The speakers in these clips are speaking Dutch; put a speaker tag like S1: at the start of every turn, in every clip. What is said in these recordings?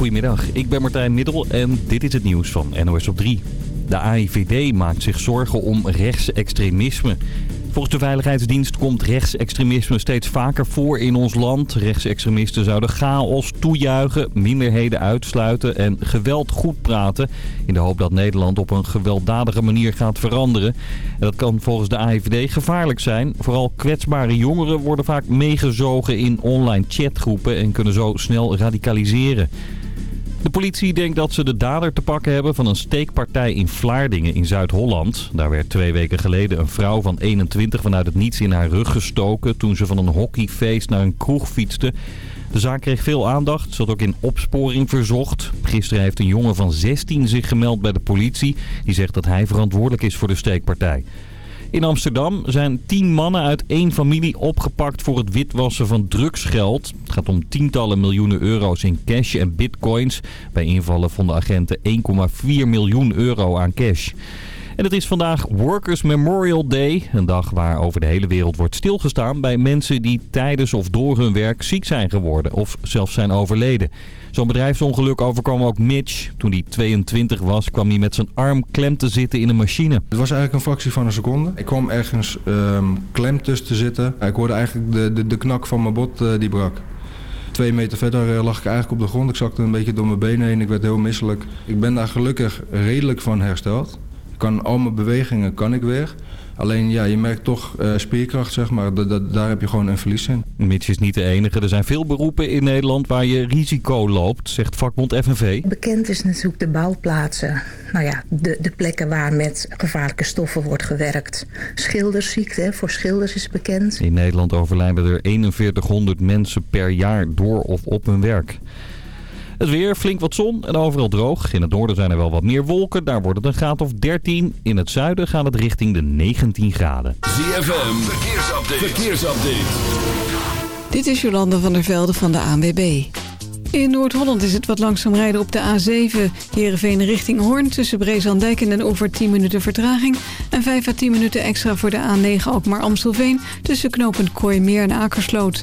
S1: Goedemiddag, ik ben Martijn Middel en dit is het nieuws van NOS op 3. De AIVD maakt zich zorgen om rechtsextremisme. Volgens de Veiligheidsdienst komt rechtsextremisme steeds vaker voor in ons land. Rechtsextremisten zouden chaos toejuichen, minderheden uitsluiten en geweld goed praten... in de hoop dat Nederland op een gewelddadige manier gaat veranderen. En dat kan volgens de AIVD gevaarlijk zijn. Vooral kwetsbare jongeren worden vaak meegezogen in online chatgroepen en kunnen zo snel radicaliseren. De politie denkt dat ze de dader te pakken hebben van een steekpartij in Vlaardingen in Zuid-Holland. Daar werd twee weken geleden een vrouw van 21 vanuit het niets in haar rug gestoken toen ze van een hockeyfeest naar een kroeg fietste. De zaak kreeg veel aandacht, zat ook in opsporing verzocht. Gisteren heeft een jongen van 16 zich gemeld bij de politie. Die zegt dat hij verantwoordelijk is voor de steekpartij. In Amsterdam zijn tien mannen uit één familie opgepakt voor het witwassen van drugsgeld. Het gaat om tientallen miljoenen euro's in cash en bitcoins. Bij invallen vonden agenten 1,4 miljoen euro aan cash. En het is vandaag Workers Memorial Day. Een dag waar over de hele wereld wordt stilgestaan bij mensen die tijdens of door hun werk ziek zijn geworden of zelfs zijn overleden. Zo'n bedrijfsongeluk overkwam ook Mitch. Toen hij 22 was kwam hij met zijn arm klem te zitten in een machine.
S2: Het was eigenlijk een fractie van een seconde. Ik kwam ergens um, klem tussen te zitten. Ik hoorde eigenlijk de, de, de knak van mijn bot uh, die brak. Twee meter verder uh, lag ik eigenlijk op de grond. Ik zakte een beetje door mijn benen heen. Ik werd heel misselijk. Ik ben daar gelukkig redelijk van hersteld kan al mijn bewegingen kan ik weer. Alleen ja, je merkt toch uh, spierkracht, zeg maar. daar heb je gewoon een verlies in.
S1: Mitch is niet de enige. Er zijn veel beroepen in Nederland waar je risico loopt, zegt vakbond FNV.
S3: Bekend is natuurlijk de bouwplaatsen. Nou ja, de, de plekken waar met gevaarlijke stoffen wordt gewerkt. Schildersziekte, voor schilders is bekend.
S1: In Nederland overlijden er 4100 mensen per jaar door of op hun werk. Het weer, flink wat zon en overal droog. In het noorden zijn er wel wat meer wolken. Daar wordt het een graad of 13. In het zuiden gaat het richting de 19 graden.
S4: ZFM, verkeersupdate. verkeersupdate.
S5: Dit is Jolanda van der Velde van de ANWB. In Noord-Holland is het wat langzaam rijden op de A7. Heerenveen richting Hoorn tussen Brezandijk en Den Oever 10 minuten vertraging. En 5 à 10 minuten extra voor de A9 Alkmaar-Amstelveen... tussen knooppunt Kooimeer en Akersloot.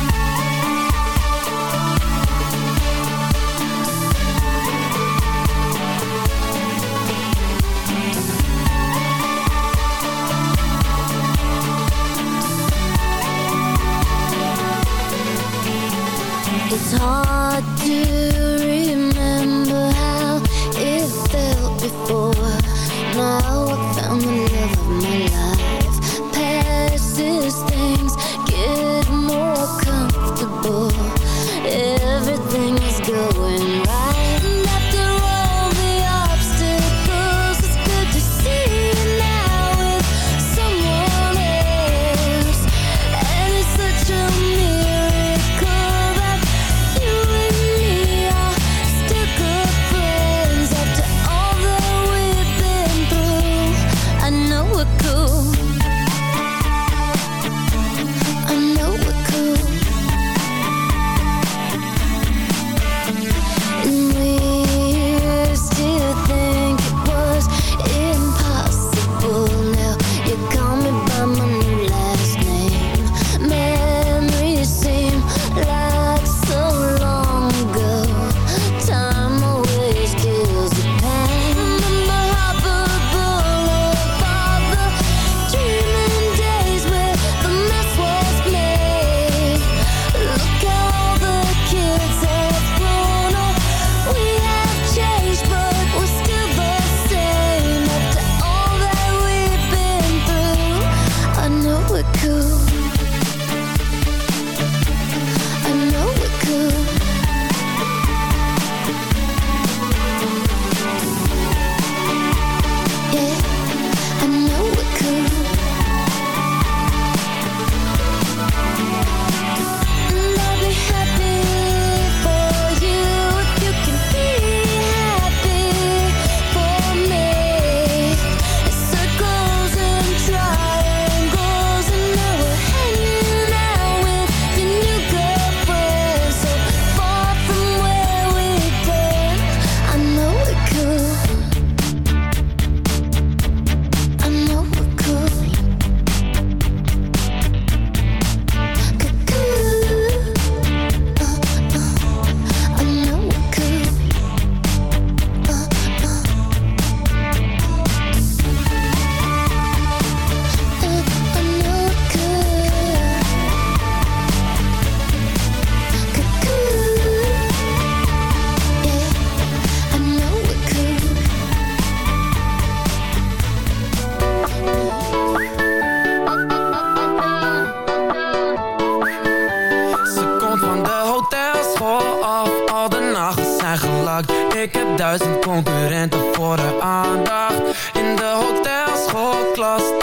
S6: It's hard to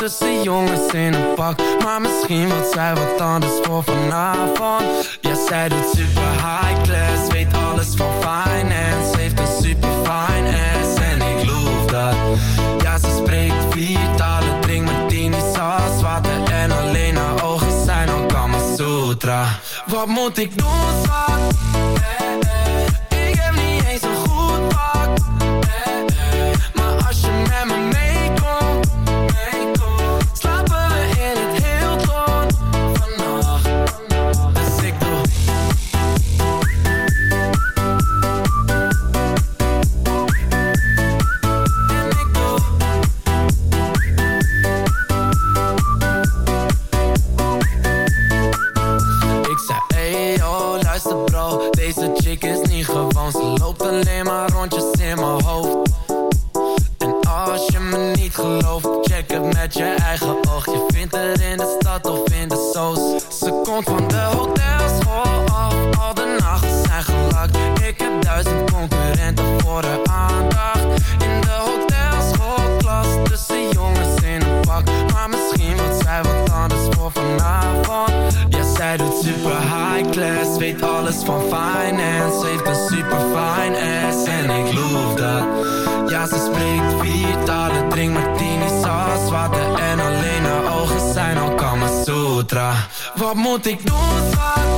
S7: tussen jongens in een pak. Maar misschien wat zij wat anders voor vanavond. Ja, zij doet super high class Weet alles van finance. Heeft een super fine ass En ik loof dat. Ja, ze spreekt vier talen Drink martinis als water En alleen haar ogen zijn al Kama Sutra. Wat moet ik doen, schat? moet ik doen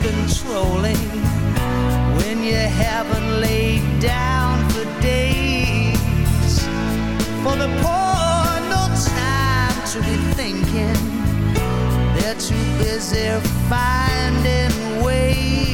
S8: controlling when you haven't laid down for days. For the poor, no time to be thinking. They're too busy finding ways.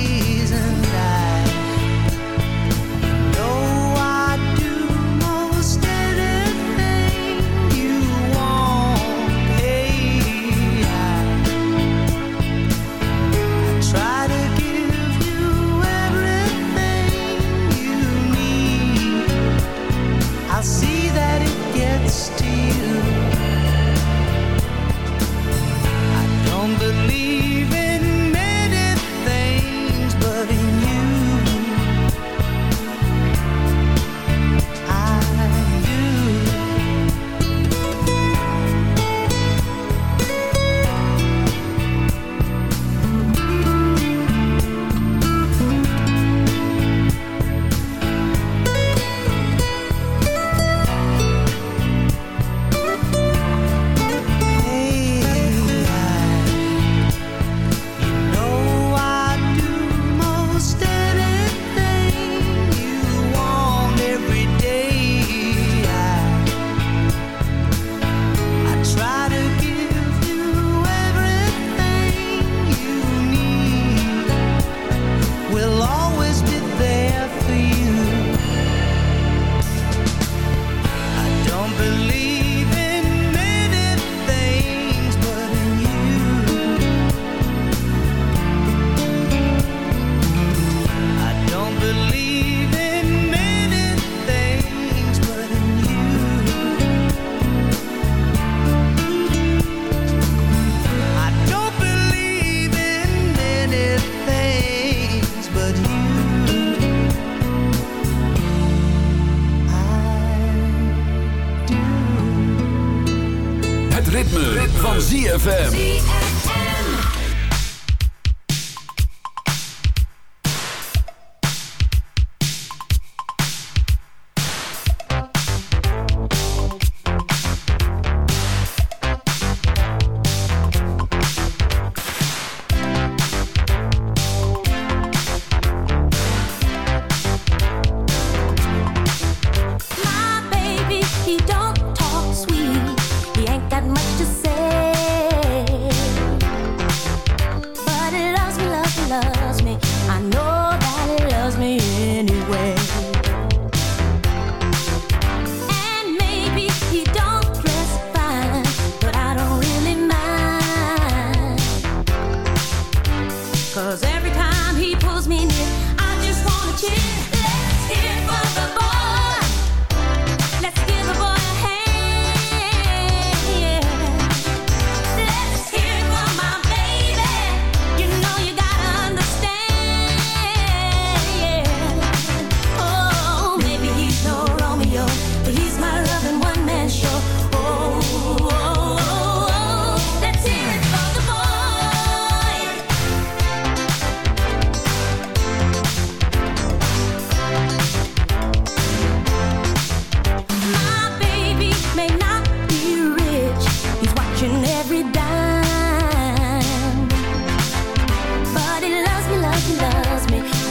S4: ZFM.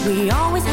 S6: We always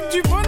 S9: musique du bonheur.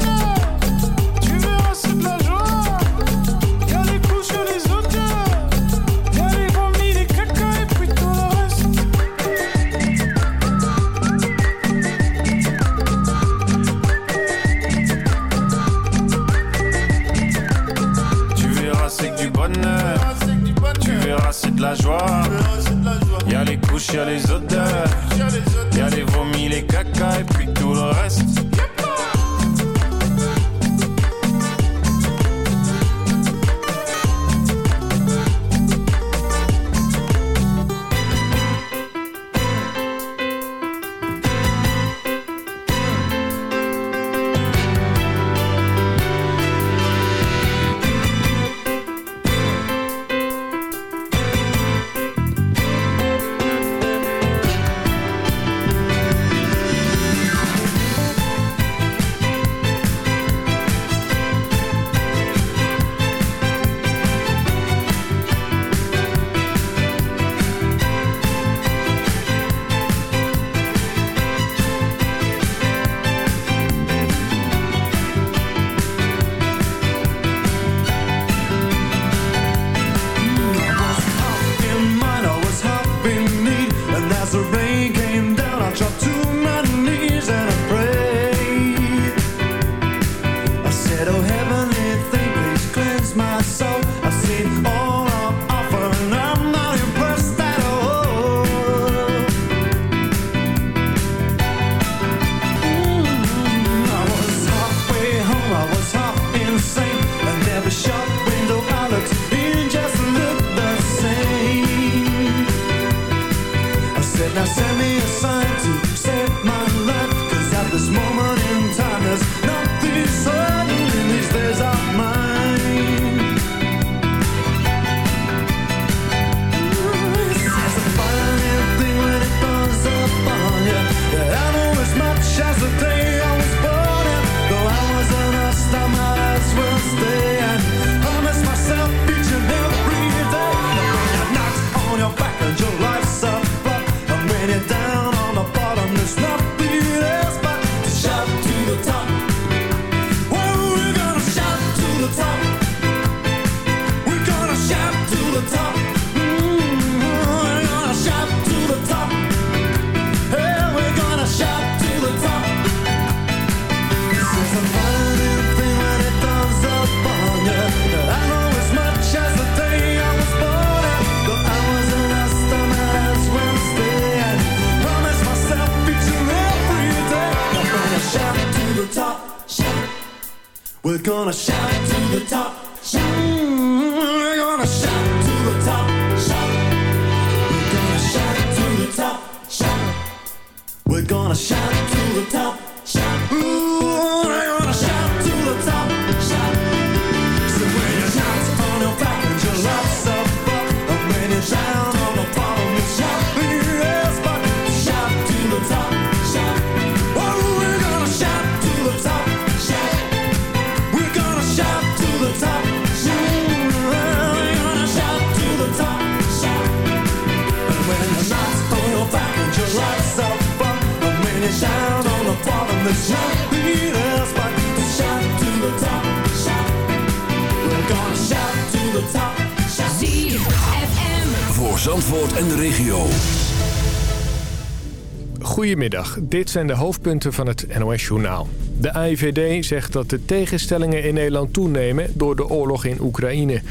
S10: Goedemiddag, dit zijn de hoofdpunten van het NOS-journaal. De AIVD zegt dat de tegenstellingen in Nederland toenemen door de oorlog in Oekraïne.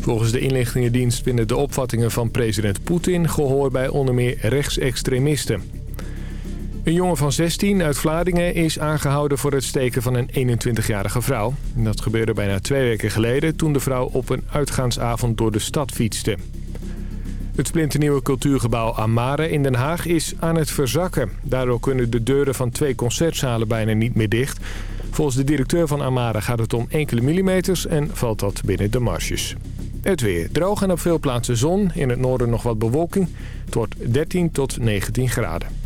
S10: Volgens de inlichtingendienst vinden de opvattingen van president Poetin gehoor bij onder meer rechtsextremisten. Een jongen van 16 uit Vlaardingen is aangehouden voor het steken van een 21-jarige vrouw. Dat gebeurde bijna twee weken geleden toen de vrouw op een uitgaansavond door de stad fietste. Het splinternieuwe cultuurgebouw Amare in Den Haag is aan het verzakken. Daardoor kunnen de deuren van twee concertzalen bijna niet meer dicht. Volgens de directeur van Amare gaat het om enkele millimeters en valt dat binnen de marges. Het weer droog en op veel plaatsen zon. In het noorden nog wat bewolking. Het wordt 13 tot 19 graden.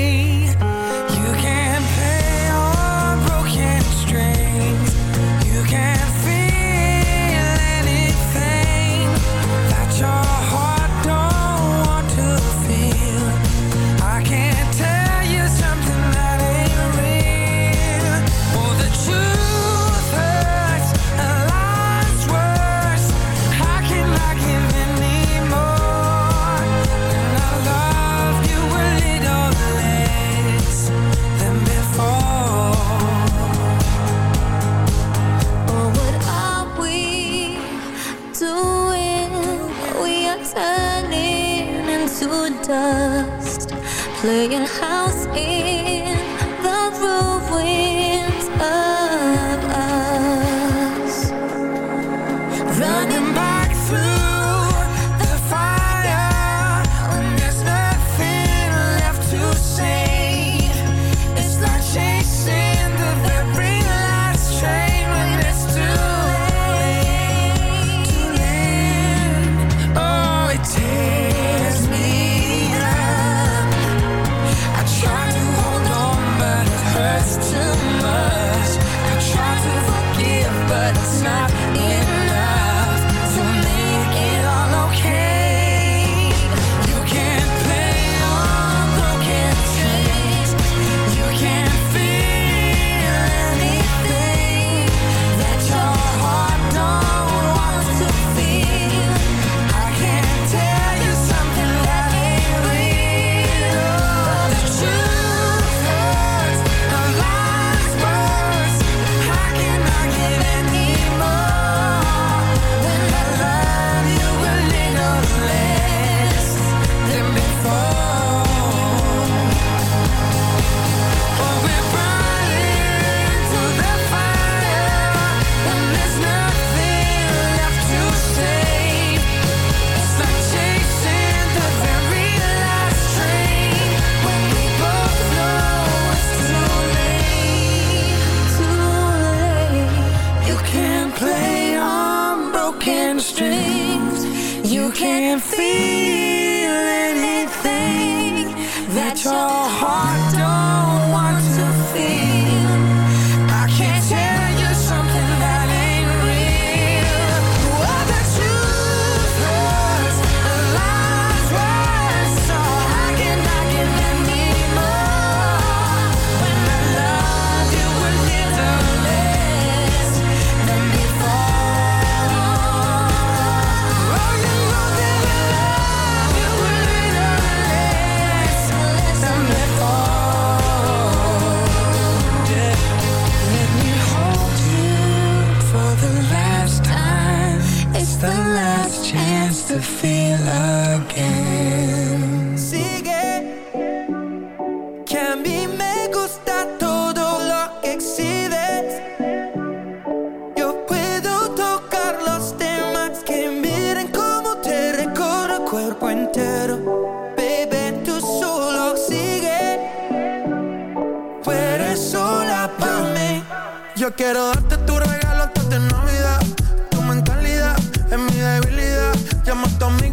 S11: playing high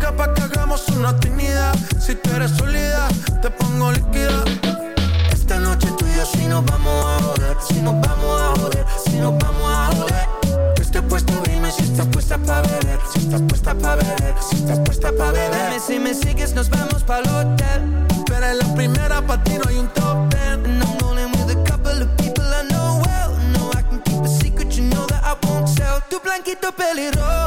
S11: rica
S12: pa' que hagamos una timida. Si tú eres sólida, te pongo líquida. Esta noche tú y yo si nos vamos a joder, si nos vamos a joder, si nos vamos a joder. Tú estás puesta, dime si estás puesta pa' beber, si estás puesta pa' beber, si estás puesta pa' beber. Dime si me sigues, nos vamos pa'l hotel. Pero en la primera pa' ti no hay un top ten. And I'm rolling with a couple of people I know well. No, I can keep a secret, you know that I won't tell. Tu blanquito pelirrojo.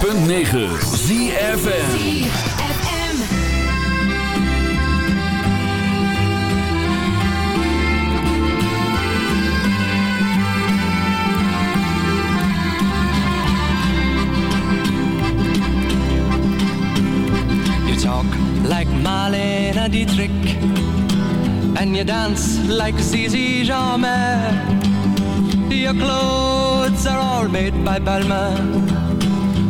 S13: 106.9 talk like Marlena Dietrich And you dance like Zizi Jamais Your clothes are all made by Balmain.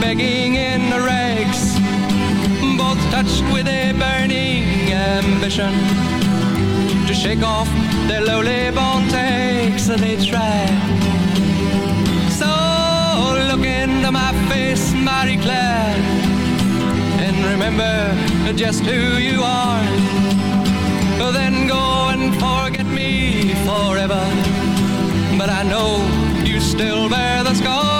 S13: begging in the rags, both touched with a burning ambition to shake off their lowly born takes and they try. So look into my face, Marie Claire, and remember just who you are. Then go and forget me forever. But I know you still bear the scar